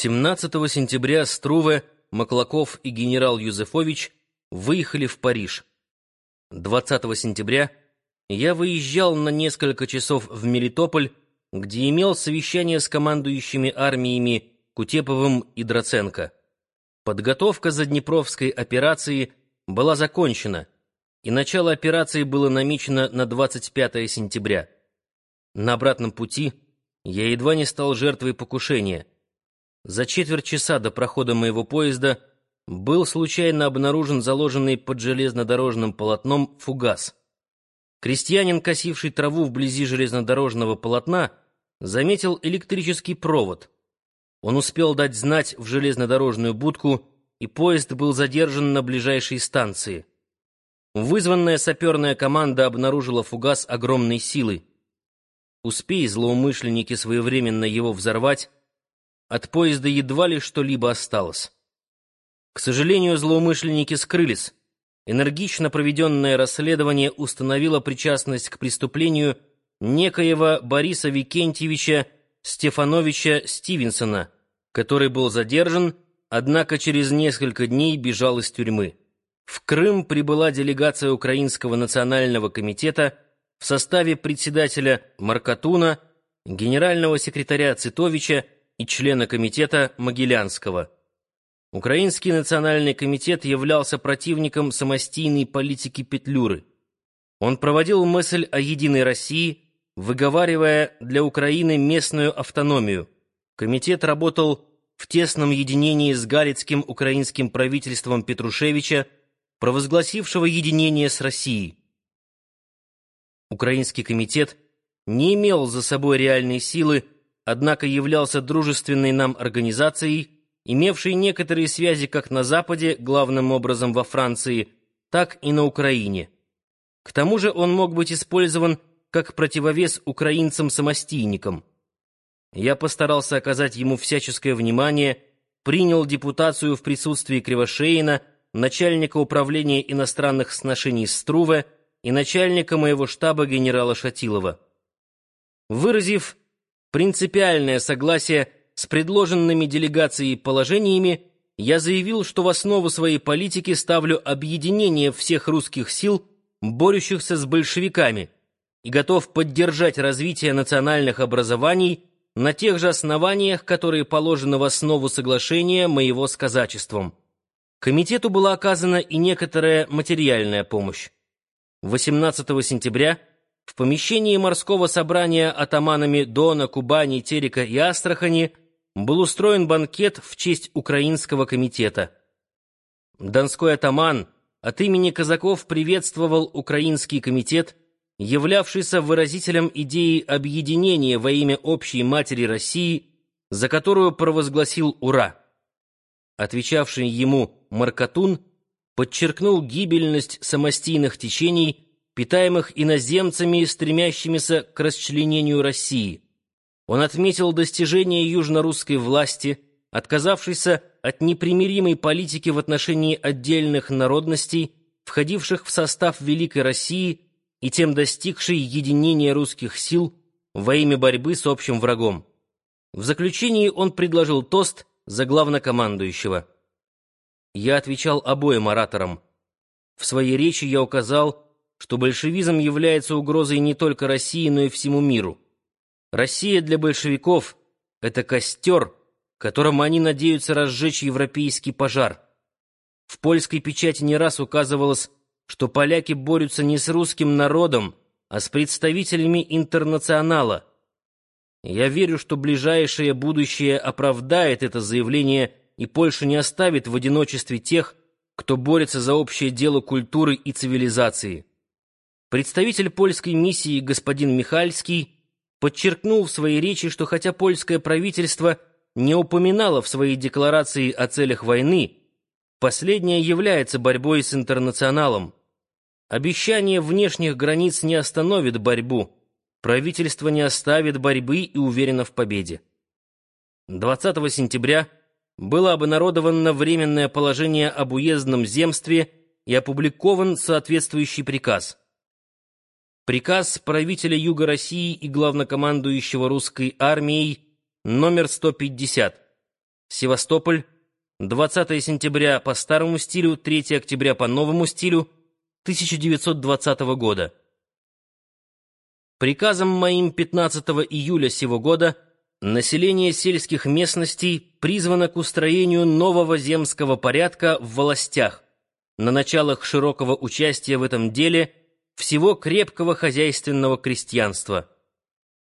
17 сентября Струве, Маклаков и генерал Юзефович выехали в Париж. 20 сентября я выезжал на несколько часов в Мелитополь, где имел совещание с командующими армиями Кутеповым и Драценко. Подготовка Заднепровской операции была закончена, и начало операции было намечено на 25 сентября. На обратном пути я едва не стал жертвой покушения. За четверть часа до прохода моего поезда был случайно обнаружен заложенный под железнодорожным полотном фугас. Крестьянин, косивший траву вблизи железнодорожного полотна, заметил электрический провод. Он успел дать знать в железнодорожную будку, и поезд был задержан на ближайшей станции. Вызванная саперная команда обнаружила фугас огромной силы. Успей злоумышленники своевременно его взорвать, от поезда едва ли что-либо осталось. К сожалению, злоумышленники скрылись. Энергично проведенное расследование установило причастность к преступлению некоего Бориса Викентьевича Стефановича Стивенсона, который был задержан, однако через несколько дней бежал из тюрьмы. В Крым прибыла делегация Украинского национального комитета в составе председателя Маркатуна, генерального секретаря Цитовича и члена комитета Могилянского. Украинский национальный комитет являлся противником самостийной политики Петлюры. Он проводил мысль о единой России, выговаривая для Украины местную автономию. Комитет работал в тесном единении с Галицким украинским правительством Петрушевича, провозгласившего единение с Россией. Украинский комитет не имел за собой реальной силы, однако являлся дружественной нам организацией, имевшей некоторые связи как на Западе, главным образом во Франции, так и на Украине. К тому же он мог быть использован как противовес украинцам-самостийникам. Я постарался оказать ему всяческое внимание, принял депутацию в присутствии Кривошеина, начальника управления иностранных сношений Струве и начальника моего штаба генерала Шатилова. Выразив принципиальное согласие с предложенными делегацией положениями, я заявил, что в основу своей политики ставлю объединение всех русских сил, борющихся с большевиками, и готов поддержать развитие национальных образований на тех же основаниях, которые положены в основу соглашения моего с казачеством. Комитету была оказана и некоторая материальная помощь. 18 сентября в помещении морского собрания атаманами Дона, Кубани, Терека и Астрахани был устроен банкет в честь Украинского комитета. Донской атаман от имени казаков приветствовал Украинский комитет, являвшийся выразителем идеи объединения во имя общей матери России, за которую провозгласил «Ура!». Отвечавший ему Маркатун подчеркнул гибельность самостийных течений, питаемых иноземцами, стремящимися к расчленению России. Он отметил достижения южно-русской власти, отказавшейся от непримиримой политики в отношении отдельных народностей, входивших в состав Великой России и тем достигшей единения русских сил во имя борьбы с общим врагом. В заключении он предложил тост за главнокомандующего. Я отвечал обоим ораторам. В своей речи я указал, что большевизм является угрозой не только России, но и всему миру. Россия для большевиков — это костер, которым они надеются разжечь европейский пожар. В польской печати не раз указывалось, что поляки борются не с русским народом, а с представителями интернационала. Я верю, что ближайшее будущее оправдает это заявление, и Польша не оставит в одиночестве тех, кто борется за общее дело культуры и цивилизации. Представитель польской миссии господин Михальский подчеркнул в своей речи, что хотя польское правительство не упоминало в своей декларации о целях войны, последняя является борьбой с интернационалом. Обещание внешних границ не остановит борьбу, правительство не оставит борьбы и уверено в победе. 20 сентября было обнародовано Временное положение об уездном земстве и опубликован соответствующий приказ – Приказ правителя Юга России и главнокомандующего русской армией номер 150 Севастополь, 20 сентября по старому стилю, 3 октября по новому стилю 1920 года. Приказом моим 15 июля сего года население сельских местностей призвано к устроению нового земского порядка в властях, на началах широкого участия в этом деле всего крепкого хозяйственного крестьянства.